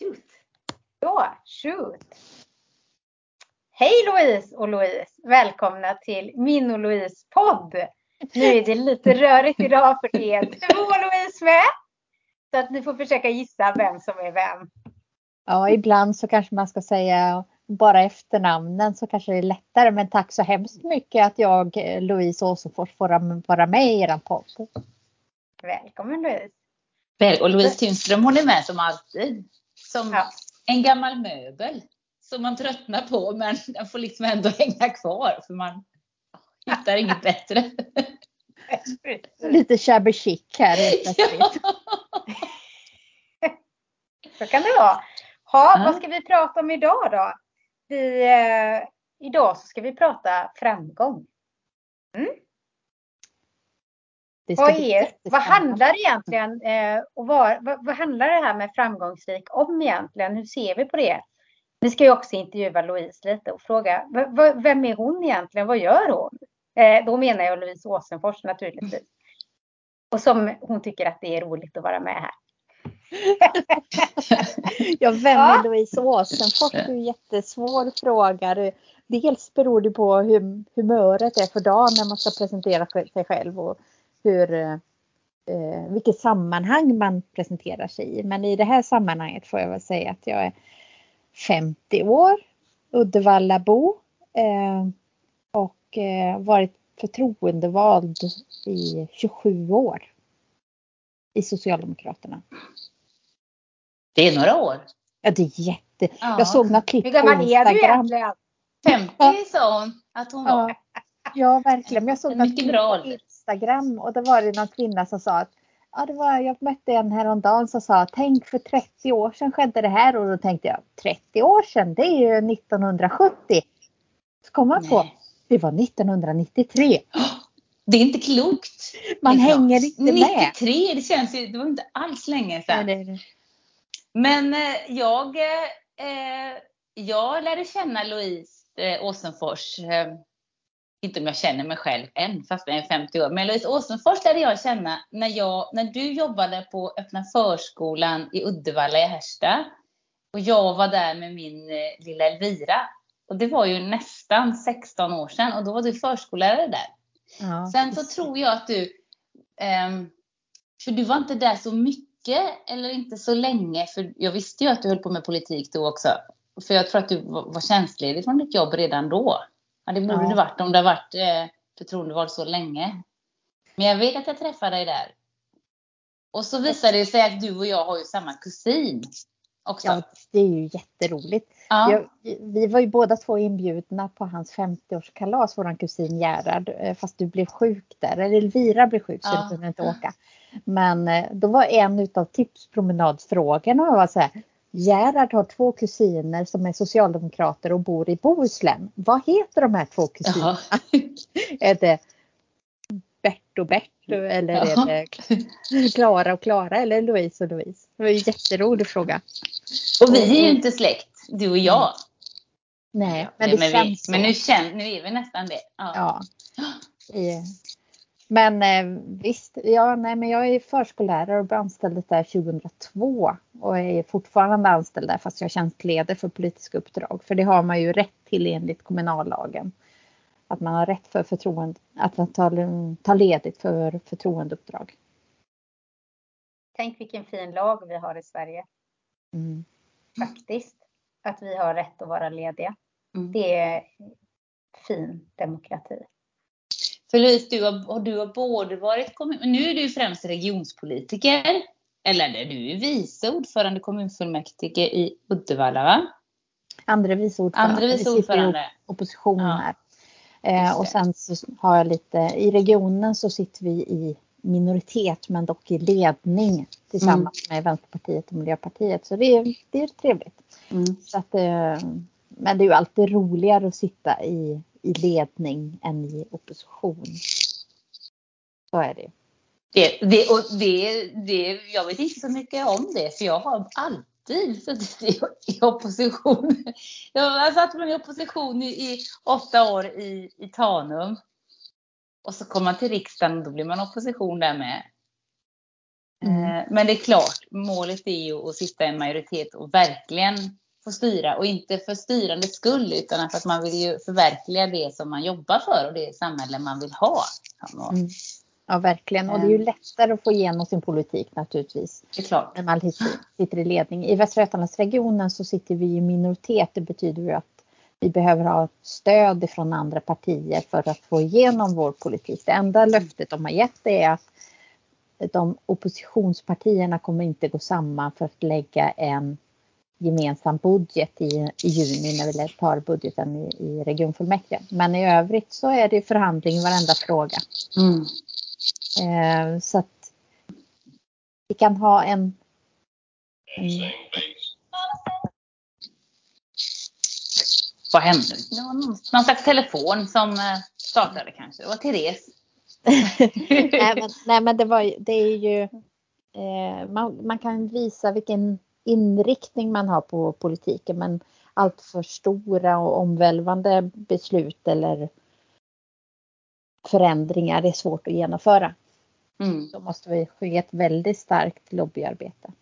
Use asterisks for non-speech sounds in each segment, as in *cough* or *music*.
Shoot. Så, shoot. Hej Louise och Louise! Välkomna till min och Louise podd. Nu är det lite rörigt idag för det är två Louise med. Så att ni får försöka gissa vem som är vem. Ja, ibland så kanske man ska säga bara efternamnen så kanske det är lättare. Men tack så hemskt mycket att jag, Louise Åsefors, får vara med i er podd. Välkommen Louise! Och Louise Tunström hon är med som alltid. Som ja. en gammal möbel. Som man tröttnar på men den får liksom ändå *laughs* hänga kvar för man hittar inget *laughs* bättre. *laughs* Lite shabby chic här ja. Så kan det vara. Ha, ja. Vad ska vi prata om idag då? Vi, eh, idag så ska vi prata framgång. Mm. Vad, är, vad handlar egentligen eh, och var, vad, vad, handlar det här med framgångsrik om egentligen? Hur ser vi på det? Vi ska ju också intervjua Louise lite och fråga vem är hon egentligen? Vad gör hon? Eh, då menar jag Louise Åsenfors naturligtvis. Och som hon tycker att det är roligt att vara med här. *laughs* ja, vem är ja. Louise Åsenfors? Det är en jättesvår fråga. Dels beror det på hur humöret är för dagen när man ska presentera sig själv och hur, eh, vilket sammanhang man presenterar sig i. Men i det här sammanhanget får jag väl säga att jag är 50 år, Uddevallabo eh, och eh, varit förtroendevald i 27 år i Socialdemokraterna. Det är några år. Ja, det är jätte. Ja. Jag såg några klipp på Instagram. Hur gammal är du egentligen? 50 sa hon att hon var. Ja, ja verkligen. Jag såg några klipp på Instagram och då var det någon kvinna som sa att ja, det var, jag mötte en häromdagen som sa tänk för 30 år sedan skedde det här och då tänkte jag 30 år sedan det är ju 1970. Så kom man på det var 1993. Det är inte klokt. Man hänger inte med. 93, det känns ju, det var inte alls länge sedan. Nej, nej, nej. Men eh, jag, eh, jag lärde känna Louise eh, Åsenfors, eh, inte om jag känner mig själv än, fast jag är 50 år. Men Louise Åsenfors lärde jag känna när, jag, när du jobbade på öppna förskolan i Uddevalla i Härsta. Och jag var där med min eh, lilla Elvira. Och det var ju nästan 16 år sedan och då var du förskollärare där. Ja, Sen så tror jag att du, eh, för du var inte där så mycket eller inte så länge, för jag visste ju att du höll på med politik då också. För jag tror att du var tjänstledig från ditt jobb redan då. Ja, det borde ja. det varit om det har varit eh, förtroendevald så länge. Men jag vet att jag träffade dig där. Och så visade det sig att du och jag har ju samma kusin. Också. Ja, det är ju jätteroligt. Ja. Jag, vi var ju båda två inbjudna på hans 50-årskalas, vår kusin Gerhard. Eh, fast du blev sjuk där, eller Elvira blev sjuk så ja. du kunde inte åka. Men eh, då var en av tipspromenadfrågorna var så här, Gerhard har två kusiner som är socialdemokrater och bor i Bohuslän. Vad heter de här två kusinerna? *laughs* är det Bert och Bert eller är det Klara och Klara eller Louise och Louise? Det var en jätterolig fråga. Och vi är ju inte släkt, du och jag. Nej, men det men känns vi, Men nu, känner, nu är vi nästan det. Ja. ja. *gasps* Men eh, visst, ja, nej, men jag är förskollärare och blev anställd där 2002 och är fortfarande anställd där fast jag tjänstledig för politiska uppdrag. För det har man ju rätt till enligt kommunallagen. Att man har rätt för förtroende, att ta, ta ledigt för förtroendeuppdrag. Tänk vilken fin lag vi har i Sverige. Mm. Faktiskt. Att vi har rätt att vara lediga. Mm. Det är fin demokrati. För Louise, du har, du har både varit kommun... Nu är du främst regionspolitiker. Eller du är vice ordförande kommunfullmäktige i Uddevalla va? Andra vice ordförande. Andra vice ordförande. opposition ja. här. Eh, och sen så har jag lite, i regionen så sitter vi i minoritet men dock i ledning tillsammans mm. med Vänsterpartiet och Miljöpartiet. Så det är, det är trevligt. Mm. Så att, eh, men det är ju alltid roligare att sitta i i ledning än i opposition. Så är det. Det, det, och det, det, jag vet inte så mycket om det, för jag har alltid suttit i, i opposition. Jag satt i opposition i, i, åtta år i, i Tanum. Och så kom man till riksdagen och då blir man opposition där med. Mm. Men det är klart, målet är ju att sitta i en majoritet och verkligen få styra och inte för styrandets skull utan för att man vill ju förverkliga det som man jobbar för och det samhälle man vill ha. Mm. Ja, verkligen. Och det är ju ehm. lättare att få igenom sin politik naturligtvis. Det är klart. När man sitter i ledning. I Västra Götalandsregionen så sitter vi i minoritet. Det betyder ju att vi behöver ha stöd från andra partier för att få igenom vår politik. Det enda löftet de har gett är att de oppositionspartierna kommer inte gå samman för att lägga en gemensam budget i, i juni när vi tar budgeten i, i regionfullmäktige. Men i övrigt så är det förhandling i varenda fråga. Mm. Eh, så att vi kan ha en, en Vad hände? Någon slags telefon som eh, startade kanske. Det var Therese. *laughs* nej, men, nej men det, var, det är ju eh, man, man, kan visa vilken inriktning man har på politiken men allt för stora och omvälvande beslut eller förändringar är svårt att genomföra. Mm. Då måste vi ske ett väldigt starkt lobbyarbete.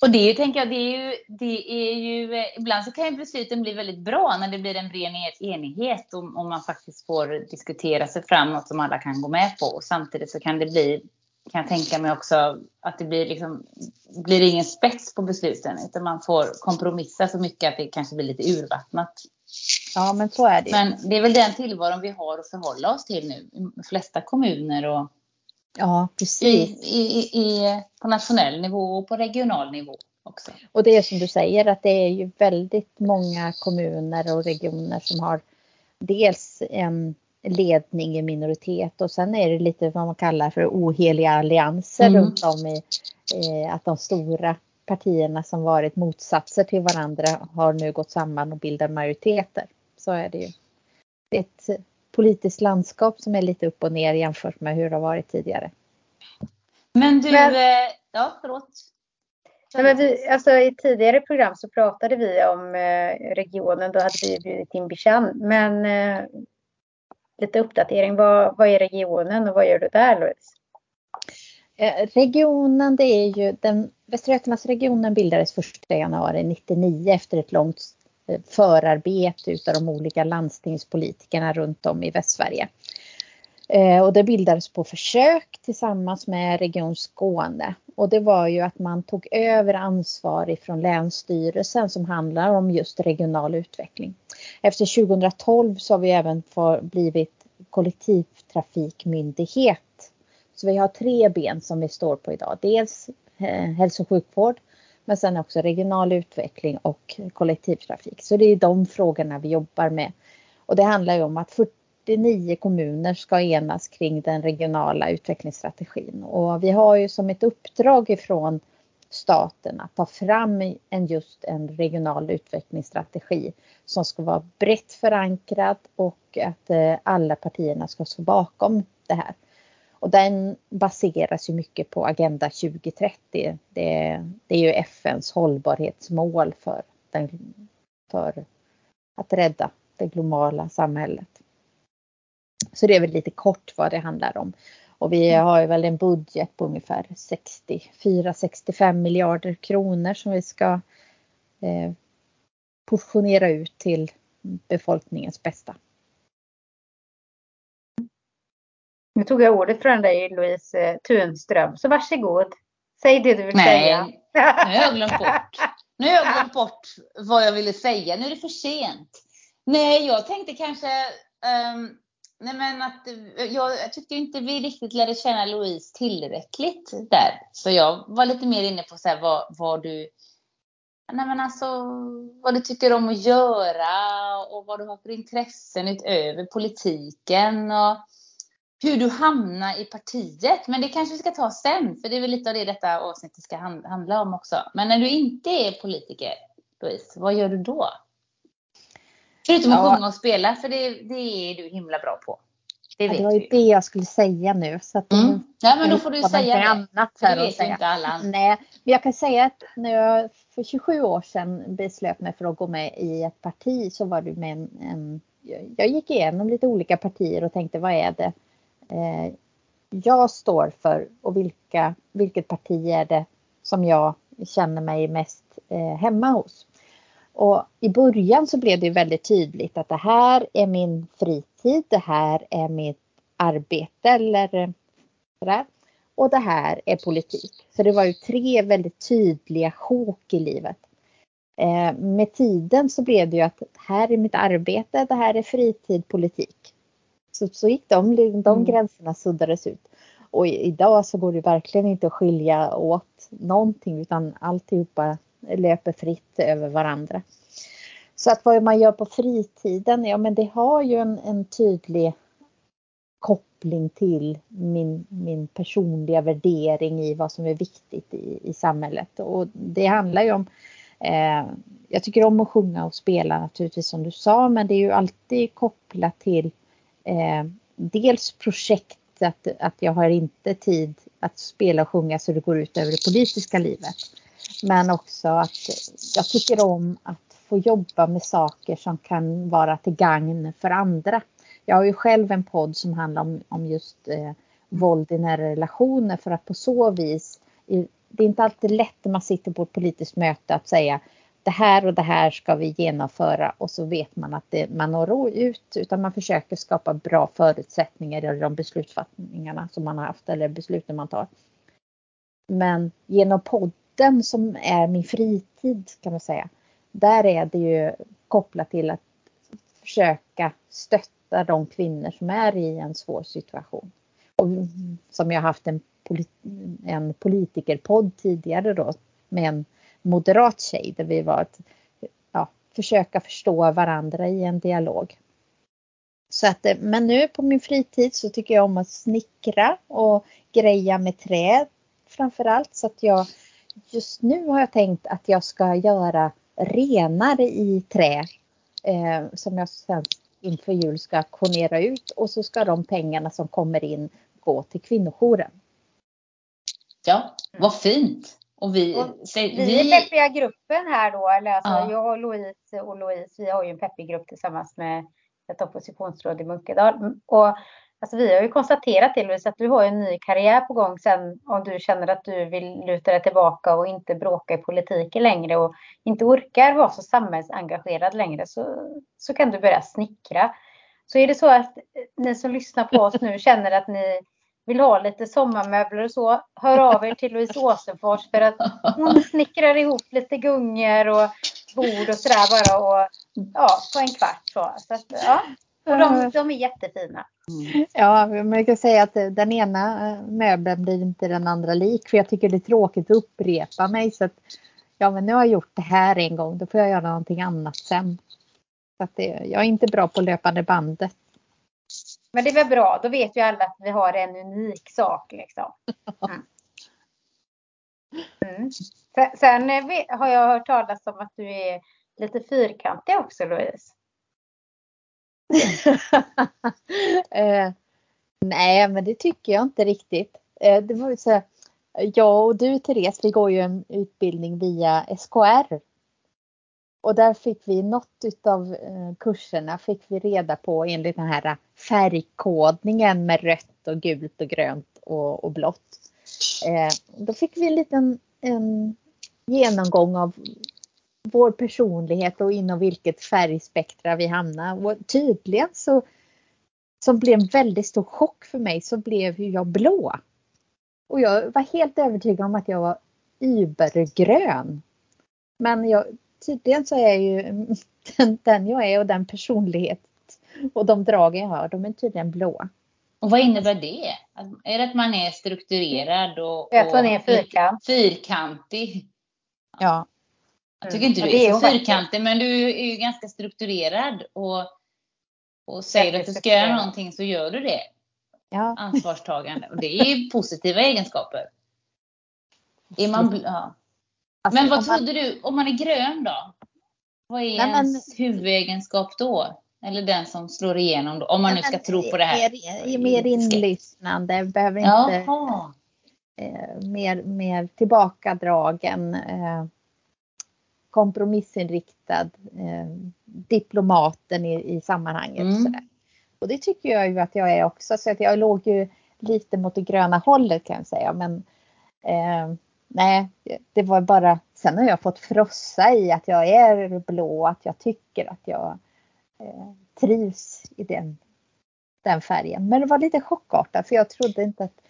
Och det är ju, tänker jag, det är ju, det är ju, eh, ibland så kan ju besluten bli väldigt bra när det blir en bred enighet och, och man faktiskt får diskutera sig fram något som alla kan gå med på. Och samtidigt så kan det bli, kan jag tänka mig också, att det blir liksom, blir ingen spets på besluten utan man får kompromissa så mycket att det kanske blir lite urvattnat. Ja, men så är det. Men det är väl den tillvaron vi har att förhålla oss till nu i de flesta kommuner och Ja, precis. I, i, i, på nationell nivå och på regional nivå också. Och det är som du säger att det är ju väldigt många kommuner och regioner som har dels en ledning i minoritet och sen är det lite vad man kallar för oheliga allianser mm. runt om i eh, att de stora partierna som varit motsatser till varandra har nu gått samman och bildat majoriteter. Så är det ju. Det är ett politiskt landskap som är lite upp och ner jämfört med hur det har varit tidigare. Men du, men, eh, ja förlåt. Nej, men vi, alltså, I tidigare program så pratade vi om eh, regionen, då hade vi bjudit in Bishan. Men eh, lite uppdatering, vad, vad är regionen och vad gör du där Louise? Eh, regionen, det är ju den Västra Götalandsregionen bildades 1 januari 1999 efter ett långt eh, förarbete utav de olika landstingspolitikerna runt om i Västsverige. Eh, och det bildades på försök tillsammans med Region Skåne. Och det var ju att man tog över ansvar ifrån Länsstyrelsen som handlar om just regional utveckling. Efter 2012 så har vi även blivit kollektivtrafikmyndighet. Så vi har tre ben som vi står på idag. Dels eh, hälso och sjukvård, men sen också regional utveckling och kollektivtrafik. Så det är de frågorna vi jobbar med. Och det handlar ju om att 49 kommuner ska enas kring den regionala utvecklingsstrategin. Och vi har ju som ett uppdrag ifrån staten att ta fram en just en regional utvecklingsstrategi som ska vara brett förankrad och att eh, alla partierna ska stå bakom det här. Och den baseras ju mycket på Agenda 2030. Det, det är ju FNs hållbarhetsmål för, den, för att rädda det globala samhället. Så det är väl lite kort vad det handlar om. Och vi har ju väl en budget på ungefär 64-65 miljarder kronor som vi ska eh, portionera ut till befolkningens bästa. Nu tog jag ordet från dig Louise eh, Tunström, så varsågod. Säg det du vill Nej, säga. Nej, nu har jag glömt bort. Nu har jag glömt bort vad jag ville säga. Nu är det för sent. Nej, jag tänkte kanske um, nej men att eh, jag, jag tyckte inte vi riktigt lärde känna Louise tillräckligt där. Så jag var lite mer inne på så här, vad, vad du Nej men alltså vad du tycker om att göra och vad du har för intressen utöver politiken. Och, hur du hamnar i partiet. Men det kanske vi ska ta sen, för det är väl lite av det detta avsnittet ska handla om också. Men när du inte är politiker, Louise, vad gör du då? Förutom att ja. sjunga och spela, för det, det är du himla bra på. Det, ja, det var ju det jag skulle säga nu. Så att mm. Ja, men då får du säga det. Annat för det vet säga. inte alla. Nej, men jag kan säga att när jag för 27 år sedan beslöt mig för att gå med i ett parti så var det med en, en jag gick igenom lite olika partier och tänkte vad är det Eh, jag står för och vilka, vilket parti är det som jag känner mig mest eh, hemma hos. Och i början så blev det väldigt tydligt att det här är min fritid, det här är mitt arbete eller sådär. Och det här är politik. Så det var ju tre väldigt tydliga sjok i livet. Eh, med tiden så blev det ju att här är mitt arbete, det här är fritid, politik. Så, så gick de, de mm. gränserna suddades ut. Och idag så går det verkligen inte att skilja åt någonting utan alltihopa löper fritt över varandra. Så att vad man gör på fritiden, ja men det har ju en, en tydlig koppling till min, min personliga värdering i vad som är viktigt i, i samhället. Och det handlar ju om eh, jag tycker om att sjunga och spela naturligtvis som du sa, men det är ju alltid kopplat till eh, dels projekt, att, att jag har inte tid att spela och sjunga så det går ut över det politiska livet. Men också att jag tycker om att få jobba med saker som kan vara till gagn för andra. Jag har ju själv en podd som handlar om, om just eh, våld i nära relationer för att på så vis, det är inte alltid lätt när man sitter på ett politiskt möte att säga det här och det här ska vi genomföra och så vet man att det, man når ut utan man försöker skapa bra förutsättningar i de beslutsfattningarna som man har haft eller besluten man tar. Men genom den som är min fritid kan man säga, där är det ju kopplat till att försöka stötta de kvinnor som är i en svår situation. Och som jag haft en, polit en politikerpodd tidigare då med en moderat tjej där vi var att ja, försöka förstå varandra i en dialog. Så att, men nu på min fritid så tycker jag om att snickra och greja med trä framförallt så att jag just nu har jag tänkt att jag ska göra renar i trä eh, som jag sen inför jul ska auktionera ut och så ska de pengarna som kommer in gå till kvinnojouren. Ja, vad fint! Och vi, och säg, vi, vi är peppiga gruppen här då, eller alltså ja. jag och Louise och Louise, vi har ju en peppig grupp tillsammans med ett oppositionsråd i Munkedal. Och alltså vi har ju konstaterat till Louise att du har en ny karriär på gång sen om du känner att du vill luta dig tillbaka och inte bråka i politiken längre och inte orkar vara så samhällsengagerad längre så, så kan du börja snickra. Så är det så att ni som lyssnar på oss nu känner att ni vill ha lite sommarmöbler och så, hör av er till Louise Åsenfors för att hon snickrar ihop lite gungor och bord och sådär bara och ja, på en kvart så. så att, ja. Och de, de är jättefina. Ja, jag kan säga att den ena eh, möbeln blir inte den andra lik för jag tycker det är tråkigt att upprepa mig så att ja, men nu har jag gjort det här en gång, då får jag göra någonting annat sen. Så att det, jag är inte bra på löpande bandet. Men det är väl bra, då vet ju alla att vi har en unik sak liksom. *laughs* Mm. Mm. Sen, har jag hört talas om att du är lite fyrkantig också Louise. *laughs* eh, nej, men det tycker jag inte riktigt. Eh, det var ju så här, jag och du Therese, vi går ju en utbildning via SKR och där fick vi något utav eh, kurserna fick vi reda på enligt den här färgkodningen med rött och gult och grönt och, och blått. Eh, då fick vi en liten en genomgång av vår personlighet och inom vilket färgspektra vi hamnar. Och tydligen så som blev en väldigt stor chock för mig så blev ju jag blå. Och jag var helt övertygad om att jag var übergrön. Men jag tydligen så är ju den, den jag är och den personlighet och de drag jag har, de är tydligen blå. Och vad innebär det? Är det att man är strukturerad och, man är fyrkant. fyrkantig? Ja. Jag tycker inte du är, så fyrkantig, men du är ju ganska strukturerad och, och säger att du ska göra någonting så gör du det. Ja. Ansvarstagande. Och det är *laughs* positiva egenskaper. Är man, ja. Alltså, men vad trodde man... du, om man är grön då? Vad är Nej, ens men... huvudegenskap då? Eller den som slår igenom då, om man Nej, nu ska tro på det här. Mer, mer inlyssnande, behöver inte eh, mer, mer tillbakadragen, eh, kompromissinriktad, eh, diplomaten i, i sammanhanget. Mm. Och det tycker jag ju att jag är också. Så att jag låg ju lite mot det gröna hållet kan jag säga. Men eh, nej, det var bara, sen har jag fått frossa i att jag är blå, att jag tycker att jag eh, trivs i den, den färgen. Men det var lite chockartat för jag trodde inte att,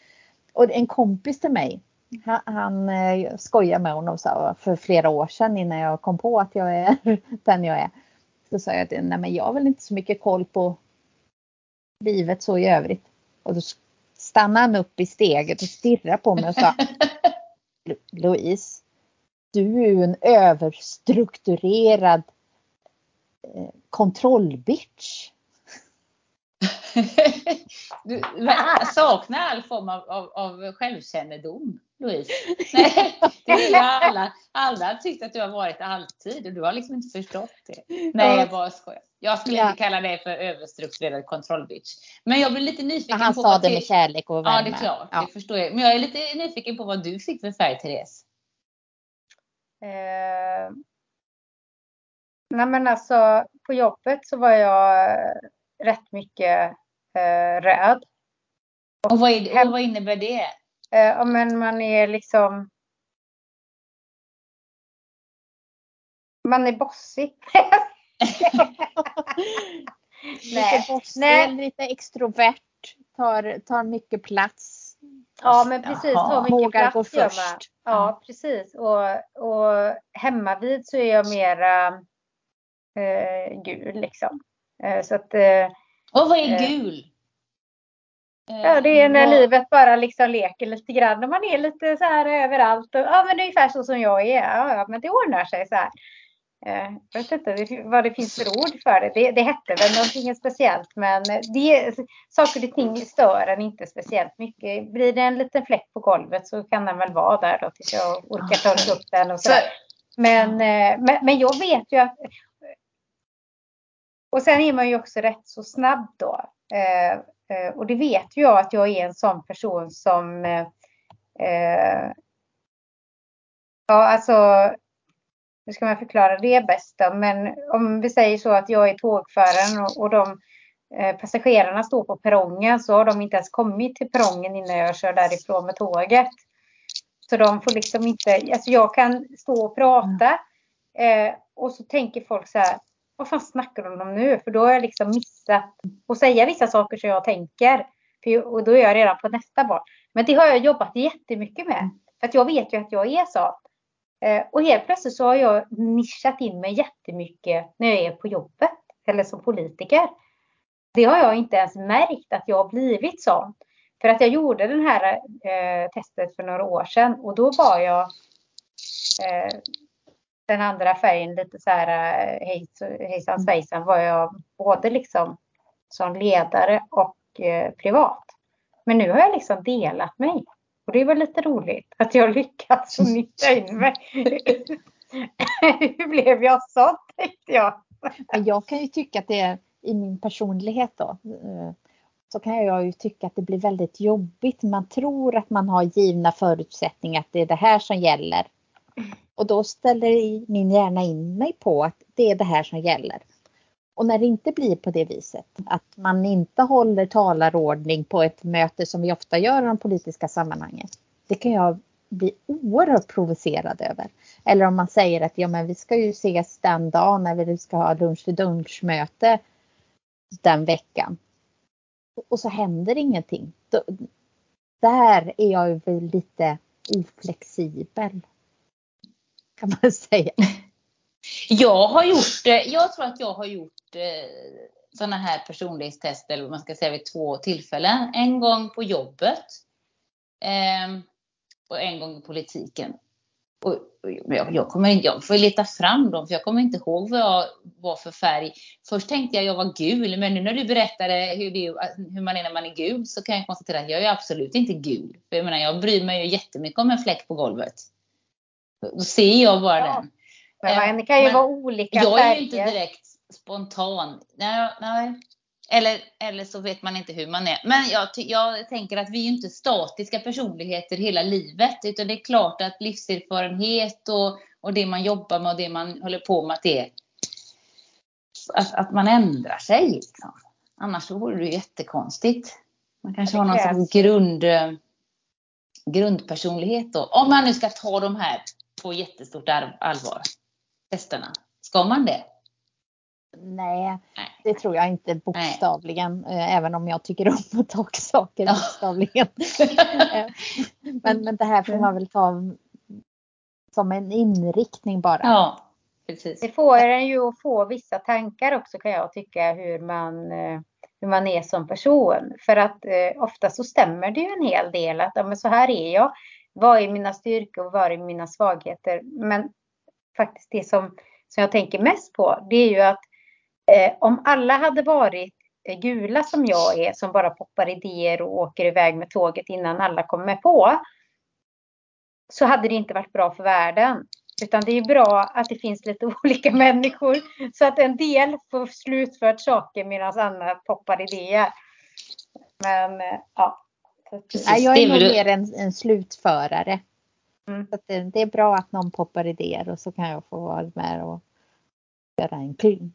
och en kompis till mig, han, han eh, skojade med honom så, för flera år sedan innan jag kom på att jag är *laughs* den jag är. Så sa jag att nej men jag har väl inte så mycket koll på livet så i övrigt. Och då stannade han upp i steget och stirrade på mig och sa *laughs* Louise, du är ju en överstrukturerad eh, kontrollbitch. *laughs* du saknar all form av, av, av självkännedom, Louise. *laughs* Nej, det är alla. Alla har tyckt att du har varit alltid och du har liksom inte förstått det. Nej, jag bara skojar. Jag skulle ja. inte kalla dig för överstrukturerad kontrollbitch. Men jag blir lite nyfiken Han på... Han sa det med kärlek och värme. Ja, det är klart. Ja. Det förstår jag. Men jag är lite nyfiken på vad du fick för färg, Therese. Eh, nej men alltså, på jobbet så var jag rätt mycket röd. Och, och vad, är, och vad innebär det? Eh, men man är liksom... Man är bossig. *laughs* lite bossig, Nej. lite extrovert, tar, tar mycket plats. Ja, men precis. Tar mycket Vågar plats gå först. Ja, ja, precis. Och, och hemma vid så är jag mera eh, gul liksom. Eh, så att, eh, och vad är eh, gul? Ja, det är när vad... livet bara liksom leker lite grann. Och man är lite så här överallt. Och, ja, men det är ungefär så som jag är. Ja, ja, men det ordnar sig så här. Jag vet inte vad det finns för ord för det. Det, det hette väl någonting speciellt. Men det, saker och ting stör en inte speciellt mycket. Blir det en liten fläck på golvet så kan den väl vara där då tills jag orkar ta upp den. Och så. Men, men, men jag vet ju att och sen är man ju också rätt så snabb då. Eh, och det vet ju jag att jag är en sån person som eh, eh Ja, alltså hur ska man förklara det bäst då? Men om vi säger så att jag är tågföraren och, och de eh, passagerarna står på perrongen så har de inte ens kommit till perrongen innan jag kör därifrån med tåget. Så de får liksom inte, alltså jag kan stå och prata eh, och så tänker folk så här, vad fan snackar de om nu? För då har jag liksom missat att säga vissa saker som jag tänker. För, och då är jag redan på nästa barn. Men det har jag jobbat jättemycket med. För att jag vet ju att jag är så. Eh, och helt plötsligt så har jag nischat in mig jättemycket när jag är på jobbet. Eller som politiker. Det har jag inte ens märkt att jag har blivit sån. För att jag gjorde det här eh, testet för några år sedan och då var jag eh, den andra färgen lite så här eh, hejsan mm. svejsan var jag både liksom som ledare och eh, privat. Men nu har jag liksom delat mig. Och det är väl lite roligt att jag lyckats nyttja in mig. *laughs* Hur blev jag så tänkte jag. Jag kan ju tycka att det är i min personlighet då. Eh, så kan jag ju tycka att det blir väldigt jobbigt. Man tror att man har givna förutsättningar, att det är det här som gäller. Och då ställer min hjärna in mig på att det är det här som gäller. Och när det inte blir på det viset, att man inte håller talarordning på ett möte som vi ofta gör i de politiska sammanhangen. Det kan jag bli oerhört provocerad över. Eller om man säger att ja, men vi ska ju ses den dagen när vi ska ha lunch till lunchmöte den veckan. Och så händer ingenting. där är jag väl lite oflexibel kan man säga. Jag har gjort, jag tror att jag har gjort eh, sådana här personlighetstester, eller vad man ska säga, vid två tillfällen. En gång på jobbet ehm, och en gång i politiken. Och jag, jag, kommer, jag får leta fram dem, för jag kommer inte ihåg vad jag var för färg. Först tänkte jag att jag var gul, men nu när du berättade hur, det, hur man är när man är gul så kan jag konstatera att jag är absolut inte gul. För jag menar, jag bryr mig ju jättemycket om en fläck på golvet. Då ser jag bara ja. den. Men det kan ju men vara olika Jag är ju inte direkt spontan. Nej, nej. Eller, eller så vet man inte hur man är. Men jag, jag tänker att vi är inte statiska personligheter hela livet. Utan det är klart att livserfarenhet och, och det man jobbar med och det man håller på med, att, det, att, att man ändrar sig. Liksom. Annars vore det jättekonstigt. Man kanske har någon sorts grund, grundpersonlighet då. Om man nu ska ta de här på jättestort allvar, testerna. Ska man det? Nej, Nej, det tror jag inte bokstavligen. Nej. Eh, även om jag tycker om att ta saker bokstavligen. *laughs* Eh, men, men det här får man väl ta som en inriktning bara. Ja, precis. Det får en ju att få vissa tankar också kan jag tycka hur man, eh, hur man är som person. För att eh, ofta så stämmer det ju en hel del att ja, men så här är jag. Vad är mina styrkor och vad är mina svagheter? Men faktiskt det som, som jag tänker mest på det är ju att eh, om alla hade varit eh, gula som jag är som bara poppar idéer och åker iväg med tåget innan alla kommer på så hade det inte varit bra för världen. Utan det är bra att det finns lite *laughs* olika människor så att en del får slutfört saker medan andra poppar idéer. Men eh, ja. Nej, jag är nog mer en, en slutförare. Mm. Så det, det, är bra att någon poppar idéer och så kan jag få vara med och göra en kling.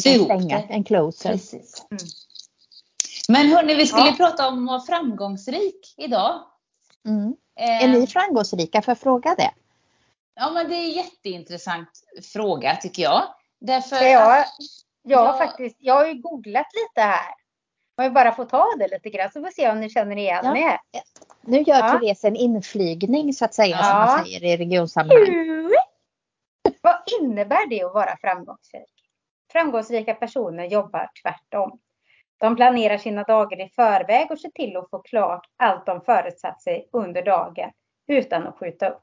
Stänga, en closer. Precis. Mm. Men hörni, vi skulle ja. prata om att vara framgångsrik idag. Mm. Eh, är ni framgångsrika? Får jag fråga det? Ja, men det är en jätteintressant fråga tycker jag. Därför jag, att, jag, jag, faktiskt, jag har ju googlat lite här. Om vi bara får ta det lite grann så får vi se om ni känner igen ja. mig. Nu gör ja. Therese en inflygning så att säga ja. som man säger i regionsammanhang. Vad innebär det att vara framgångsrik? Framgångsrika personer jobbar tvärtom. De planerar sina dagar i förväg och ser till att få klart allt de förutsatt sig under dagen utan att skjuta upp.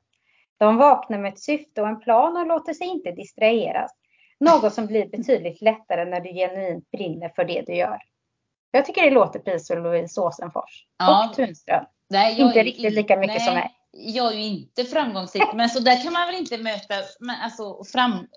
De vaknar med ett syfte och en plan och låter sig inte distraheras. Något som blir betydligt lättare när du genuint brinner för det du gör. Jag tycker det låter precis som Louise Åsenfors ja. och Tunström. Nej, inte riktigt lika mycket nej, som mig. Jag är ju inte framgångsrik, men så där kan man väl inte möta, men alltså fram,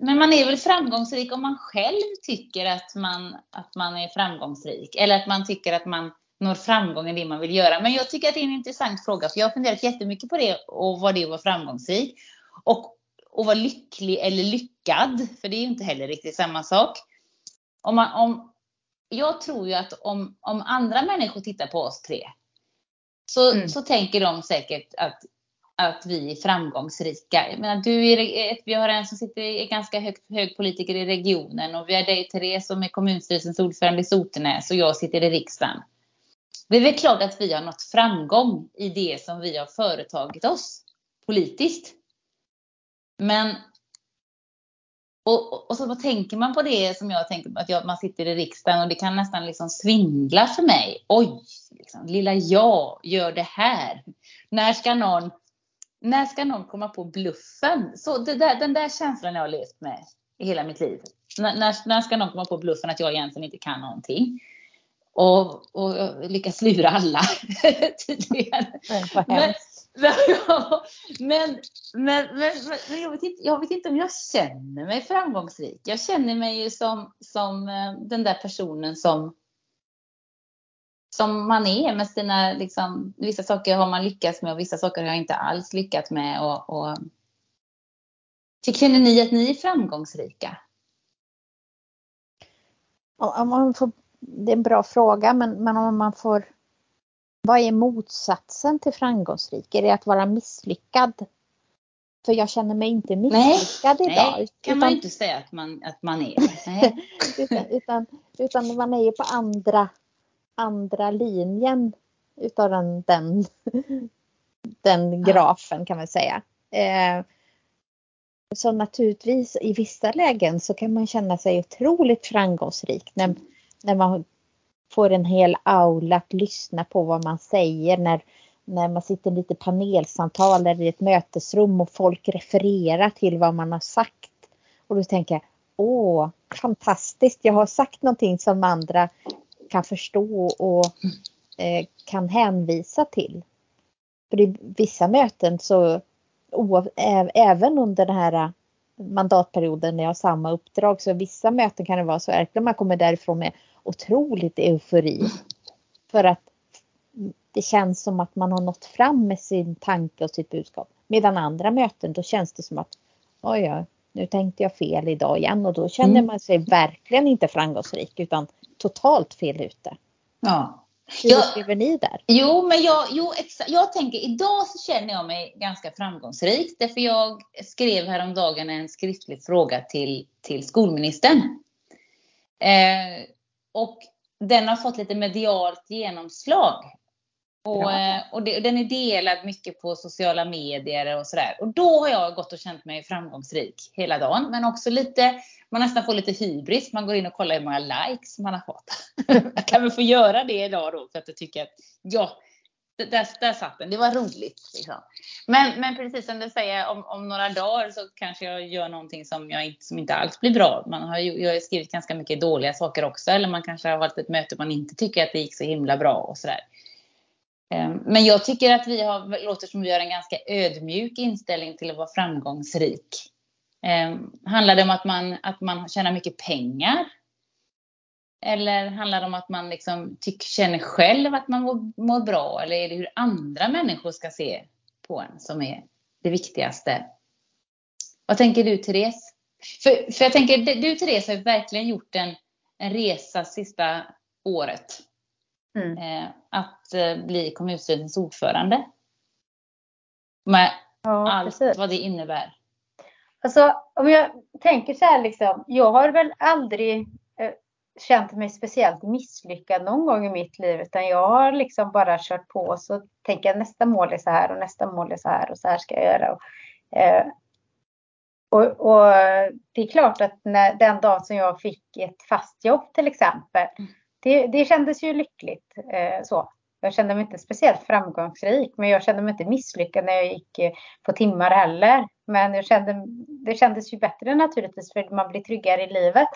men man är väl framgångsrik om man själv tycker att man, att man är framgångsrik. Eller att man tycker att man når framgång i det man vill göra. Men jag tycker att det är en intressant fråga. För jag har funderat jättemycket på det och vad det är att vara framgångsrik. Och, och vara lycklig eller lyckad. För det är ju inte heller riktigt samma sak. Om man, om, jag tror ju att om, om andra människor tittar på oss tre. Så, mm. så tänker de säkert att att vi är framgångsrika. Jag menar, du är, vi har en som sitter, är ganska hög, hög politiker i regionen och vi har dig Therese som är kommunstyrelsens ordförande i Sotenäs och jag sitter i riksdagen. Det är väl klart att vi har nått framgång i det som vi har företagit oss politiskt. Men och, och, så vad tänker man på det som jag tänker att jag, man sitter i riksdagen och det kan nästan liksom svindla för mig. Oj, liksom, lilla jag gör det här. När ska någon när ska någon komma på bluffen? Så där, den där känslan jag har levt med i hela mitt liv. När, när, när, ska någon komma på bluffen att jag egentligen inte kan någonting? Och, och lyckas lura alla *laughs* tydligen. Men, *laughs* men, men, men, men, jag, vet inte, jag vet inte om jag känner mig framgångsrik. Jag känner mig ju som, som eh, den där personen som som man är med sina, liksom, vissa saker har man lyckats med och vissa saker har jag inte alls lyckats med. Och, och... Känner ni att ni är framgångsrika? Om man får, det är en bra fråga men, men om man får vad är motsatsen till framgångsrik? Är det att vara misslyckad? För jag känner mig inte misslyckad nej, idag. Nej, kan utan, man inte säga att man, att man är. *laughs* utan, utan, utan, man är ju på andra andra linjen utav den, den, den grafen kan man säga. Eh, så naturligtvis i vissa lägen så kan man känna sig otroligt framgångsrik när, när man får en hel aula att lyssna på vad man säger när, när man sitter i lite panelsamtal eller i ett mötesrum och folk refererar till vad man har sagt. Och då tänker jag, åh, fantastiskt, jag har sagt någonting som andra kan förstå och eh, kan hänvisa till. För i vissa möten så även under den här mandatperioden när jag har samma uppdrag så vissa möten kan det vara så att man kommer därifrån med otroligt eufori. För att det känns som att man har nått fram med sin tanke och sitt budskap. Medan andra möten då känns det som att oj, ja, nu tänkte jag fel idag igen och då känner mm. man sig verkligen inte framgångsrik utan totalt fel ute. Ja. Hur upplever ni där? Jo, men jag, jo, exakt. jag tänker idag så känner jag mig ganska framgångsrik. Därför jag skrev häromdagen en skriftlig fråga till, till skolministern. Eh, och den har fått lite medialt genomslag. Och, ja. Eh, och, det, den är delad mycket på sociala medier och sådär. Och då har jag gått och känt mig framgångsrik hela dagen. Men också lite, man nästan får lite hybris. Man går in och kollar hur många likes man har fått. *laughs* jag kan väl få göra det idag då för att jag tycker att ja, där, där satt den. Det var roligt. Liksom. Men, men precis som du säger, om, om några dagar så kanske jag gör någonting som, jag, som inte alls blir bra. Man har jag har skrivit ganska mycket dåliga saker också. Eller man kanske har hållit ett möte man inte tycker att det gick så himla bra och sådär. Ehm, men jag tycker att vi har, låter som vi har en ganska ödmjuk inställning till att vara framgångsrik. Ehm, handlar det om att man, att man tjänar mycket pengar? Eller handlar det om att man liksom tyck, känner själv att man mår, mår bra? Eller är det hur andra människor ska se på en som är det viktigaste? Vad tänker du Therese? För, för jag tänker, du Therese har verkligen gjort en, en resa sista året. Mm. Eh, att eh, bli kommunstyrelsens ordförande. Med ja, allt precis. vad det innebär. Alltså om jag tänker så här liksom. Jag har väl aldrig eh, känt mig speciellt misslyckad någon gång i mitt liv. Utan jag har liksom bara kört på. och Så tänker jag nästa mål är så här och nästa mål är så här och så här ska jag göra. Och, eh, och, och det är klart att när, den dag som jag fick ett fast jobb till exempel. Mm det, det kändes ju lyckligt. Eh, så. Jag kände mig inte speciellt framgångsrik, men jag kände mig inte misslyckad när jag gick eh, på timmar heller. Men jag kände, det kändes ju bättre naturligtvis, för man blir tryggare i livet.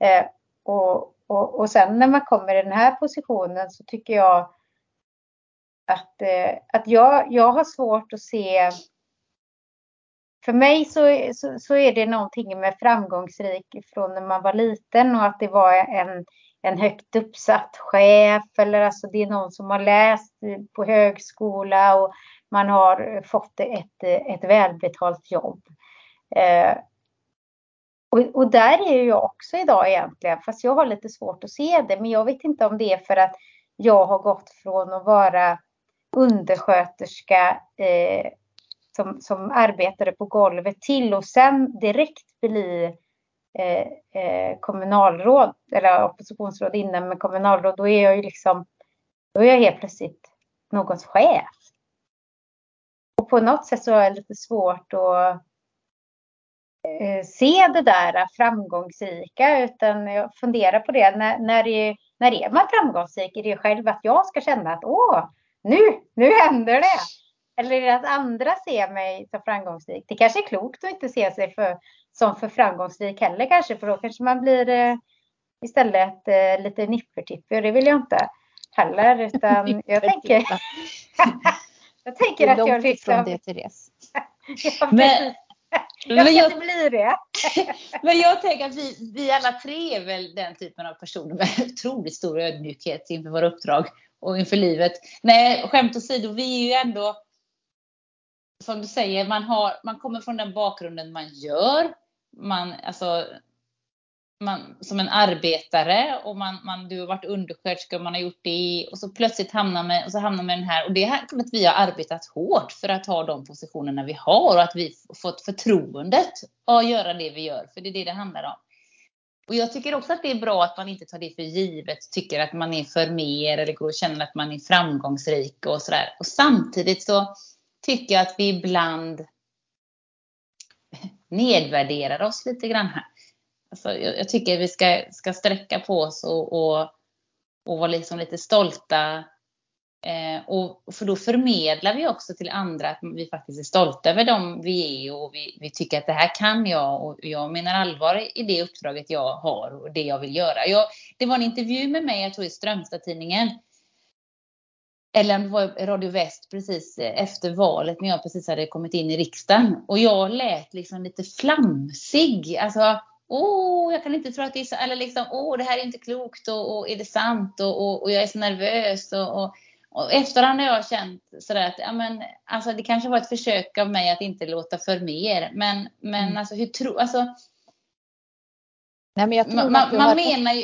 Eh, och, och, och sen när man kommer i den här positionen så tycker jag att, eh, att jag, jag har svårt att se för mig så, så, så, är det någonting med framgångsrik från när man var liten och att det var en, en högt uppsatt chef eller alltså det är någon som har läst på högskola och man har fått ett, ett välbetalt jobb. Eh, och, och, där är jag också idag egentligen, fast jag har lite svårt att se det. Men jag vet inte om det är för att jag har gått från att vara undersköterska eh, som, som arbetade på golvet till och sen direkt bli Eh, eh, kommunalråd eller oppositionsråd innan med kommunalråd, då är jag ju liksom, då är jag helt plötsligt någons chef. Och på något sätt så är det lite svårt att eh, se det där framgångsrika utan jag funderar på det. När, när, är, när är man framgångsrik? Är det själv att jag ska känna att åh, nu, nu händer det? Eller är det att andra ser mig som framgångsrik? Det kanske är klokt att inte se sig för, som för framgångsrik heller kanske, för då kanske man blir eh, istället eh, lite nippertippig och det vill jag inte heller, *laughs* utan jag tänker *laughs* jag tänker att jag liksom... det, Therese. *laughs* ja, men, jag inte bli det. men jag tänker att vi, vi alla tre är väl den typen av personer med otroligt stor ödmjukhet inför våra uppdrag och inför livet. Nej, skämt åsido, vi är ju ändå som du säger, man, har, man kommer från den bakgrunden man gör man, alltså, man, som en arbetare och man, man, du har varit undersköterska och man har gjort det och så plötsligt hamnar man, och så hamnar man i den här och det är klart att vi har arbetat hårt för att ha de positionerna vi har och att vi fått förtroendet att göra det vi gör, för det är det det handlar om. Och jag tycker också att det är bra att man inte tar det för givet, tycker att man är för mer eller går och känner att man är framgångsrik och sådär. Och samtidigt så tycker jag att vi ibland nedvärderar oss lite grann här. Alltså, jag, jag tycker vi ska, ska sträcka på oss och, och, och vara liksom lite stolta. Eh, och, för då förmedlar vi också till andra att vi faktiskt är stolta över dem vi är och vi, vi tycker att det här kan jag och jag menar allvar i det uppdraget jag har och det jag vill göra. Jag, det var en intervju med mig, jag tror i Strömstad-tidningen, eller om det var Radio Väst precis efter valet när jag precis hade kommit in i riksdagen. Och jag lät liksom lite flamsig. Alltså, åh, jag kan inte tro att det är så, eller liksom, åh, det här är inte klokt och, och är det sant och, och, och jag är så nervös och, och, och efterhand har jag känt sådär att, ja men, alltså det kanske var ett försök av mig att inte låta för mer. Men, men mm. alltså hur tro, alltså Nej, men jag tror man, att man, menar ju,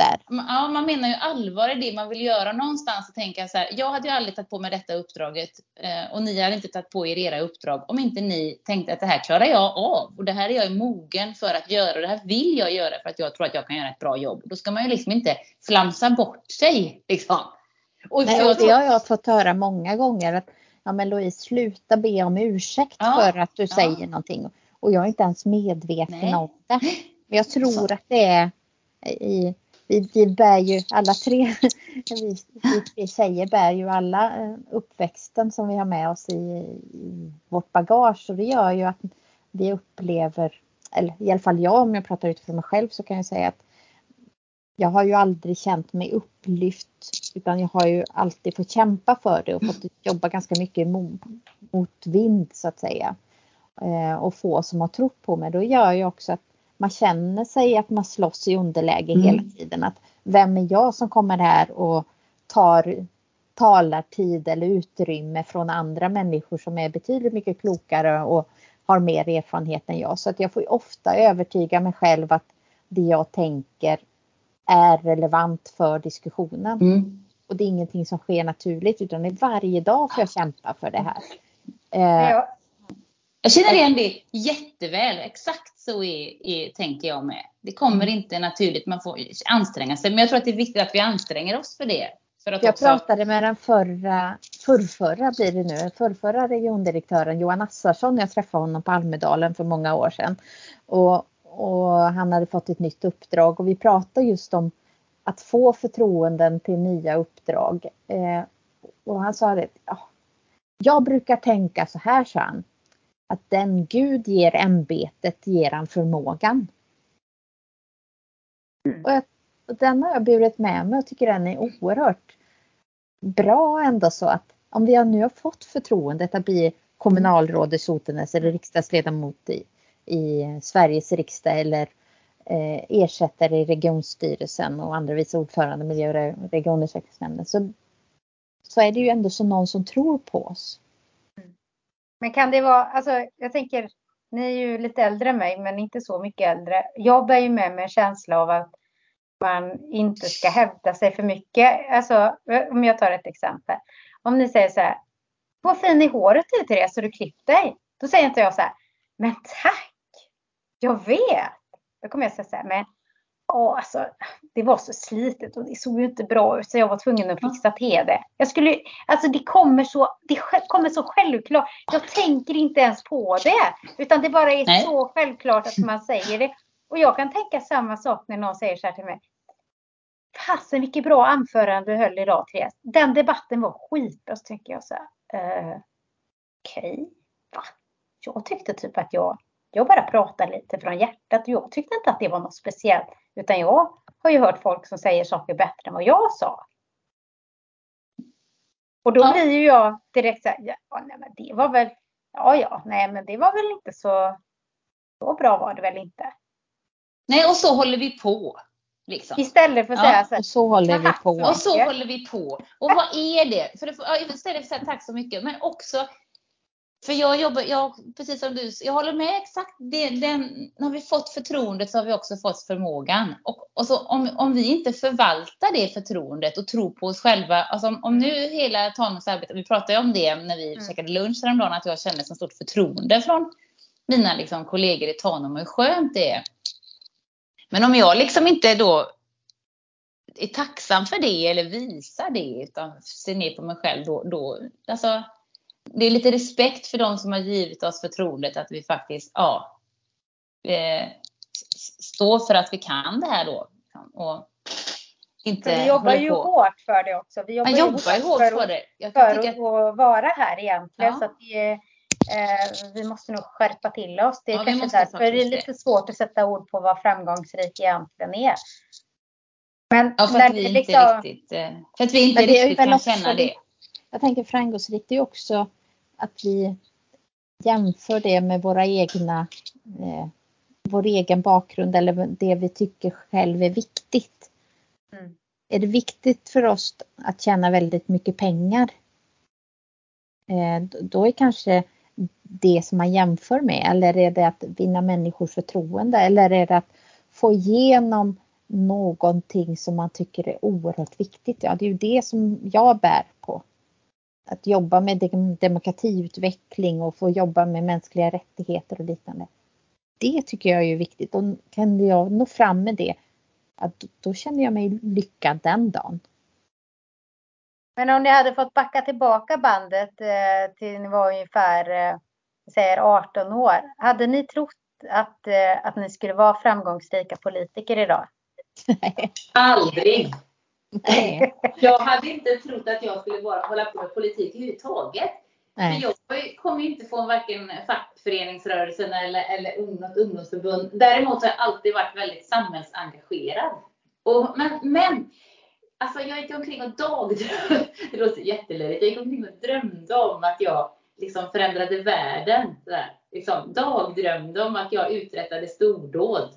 ja, man menar ju allvar i det man vill göra någonstans. Och tänka så här, jag hade ju aldrig tagit på mig detta uppdraget eh, och ni hade inte tagit på er era uppdrag om inte ni tänkte att det här klarar jag av och det här är jag mogen för att göra och det här vill jag göra för att jag tror att jag kan göra ett bra jobb. Då ska man ju liksom inte flamsa bort sig liksom. Och Nej, och det har jag fått höra många gånger att ja men Louise sluta be om ursäkt ja, för att du ja. säger någonting och jag är inte ens medveten Nej. om det. *laughs* Jag tror att det är i, vi, vi bär ju alla tre, *laughs* vi, vi tjejer bär ju alla eh, uppväxten som vi har med oss i, i vårt bagage och det gör ju att vi upplever, eller i alla fall jag om jag pratar utifrån mig själv så kan jag säga att jag har ju aldrig känt mig upplyft utan jag har ju alltid fått kämpa för det och fått jobba ganska mycket mot, mot vind så att säga. Eh, och få som har trott på mig. Då gör ju också att man känner sig att man slåss i underläge mm. hela tiden. Att vem är jag som kommer här och tar talartid eller utrymme från andra människor som är betydligt mycket klokare och har mer erfarenhet än jag. Så att jag får ofta övertyga mig själv att det jag tänker är relevant för diskussionen. Mm. Och det är ingenting som sker naturligt utan det är varje dag får jag kämpa för det här. Eh, jag känner igen det jätteväl. Exakt så är, är, tänker jag med. Det kommer mm. inte naturligt. Man får anstränga sig. Men jag tror att det är viktigt att vi anstränger oss för det. För att jag också... pratade med den förra, förrförra blir det nu, förrförra regiondirektören Johan Assarsson. Jag träffade honom på Almedalen för många år sedan. Och, och han hade fått ett nytt uppdrag och vi pratade just om att få förtroenden till nya uppdrag. Eh, och han sa det, ja, jag brukar tänka så här, sa han att den Gud ger ämbetet ger han förmågan. Mm. Och, jag, och den har jag burit med mig och tycker den är oerhört bra ändå så att om vi nu har fått förtroendet att bli kommunalråd i Sotenäs eller riksdagsledamot i, i Sveriges riksdag eller eh, ersättare i regionstyrelsen och andra vice ordförande i miljö och regionutvecklingsnämnden så, så är det ju ändå så någon som tror på oss. Men kan det vara, alltså jag tänker, ni är ju lite äldre än mig, men inte så mycket äldre. Jag bär ju med mig en känsla av att man inte ska hävda sig för mycket. Alltså, om jag tar ett exempel. Om ni säger så här, vad fin i håret du Therese, så du klippt dig? Då säger inte jag så här, men tack, jag vet. Då kommer jag säga så här, men Åh, alltså, det var så slitet och det såg ju inte bra ut så jag var tvungen att fixa till det. Jag skulle, alltså det kommer så, det kommer så självklart. Jag tänker inte ens på det. Utan det bara är Nej. så självklart att man säger det. Och jag kan tänka samma sak när någon säger så här till mig. Fasen vilket bra anförande du höll idag Therese. Den debatten var skitbra. Så tänker jag så här. Uh, Okej, okay. va? Jag tyckte typ att jag, jag bara pratade lite från hjärtat. Jag tyckte inte att det var något speciellt. Utan jag har ju hört folk som säger saker bättre än vad jag sa. Och då ja. blir ju jag direkt så här, ja, nej, men det var väl, ja, ja, nej, men det var väl inte så, så bra var det väl inte. Nej, och så håller vi på. Liksom. Istället för att ja, säga så här, och så håller vi på. Och så håller vi på. Och vad är det? För det, istället för att säga tack så mycket, men också för jag jobbar, jag, precis som du, jag håller med exakt. Det, den, när vi fått förtroendet så har vi också fått förmågan. Och, och så om, om vi inte förvaltar det förtroendet och tror på oss själva. Alltså om, om nu hela Tanums arbete, vi pratade om det när vi mm. käkade lunch häromdagen, att jag kände så stort förtroende från mina liksom, kollegor i Tanum hur skönt det är. Men om jag liksom inte då är tacksam för det eller visar det utan ser ner på mig själv då, då alltså det är lite respekt för de som har givit oss förtroendet att vi faktiskt, ja, eh, står för att vi kan det här då. Och inte vi jobbar ju hårt för det också. Vi jobbar, jobbar ju hårt för, för det. Jag för att, att vara här egentligen. Ja. Så att vi, eh, vi måste nog skärpa till oss. Det är ja, kanske därför det är lite svårt att sätta ord på vad framgångsrik egentligen är. Men ja, för att vi inte liksom, riktigt, eh, för att vi inte riktigt kan känna det. Jag tänker framgångsrikt är också att vi jämför det med våra egna, eh, vår egen bakgrund eller det vi tycker själv är viktigt. Mm. Är det viktigt för oss att tjäna väldigt mycket pengar? Eh, då är kanske det som man jämför med eller är det att vinna människors förtroende eller är det att få igenom någonting som man tycker är oerhört viktigt. Ja, det är ju det som jag bär på. Att jobba med demokratiutveckling och få jobba med mänskliga rättigheter och liknande. Det tycker jag är viktigt och kan jag nå fram med det, att då känner jag mig lyckad den dagen. Men om ni hade fått backa tillbaka bandet eh, till ni var ungefär eh, säger 18 år. Hade ni trott att, eh, att ni skulle vara framgångsrika politiker idag? Nej. *laughs* Aldrig. Nej. *laughs* Jag hade inte trott att jag skulle bara hålla på med politik överhuvudtaget. Nej. För jag kommer ju inte från varken fackföreningsrörelsen eller, eller något ungdomsförbund. Däremot har jag alltid varit väldigt samhällsengagerad. Och, men, men alltså jag gick omkring och dagdrömde. *laughs* Det låter jättelöjligt. Jag gick omkring och drömde om att jag liksom förändrade världen. Där. Liksom, dagdrömde om att jag uträttade stordåd.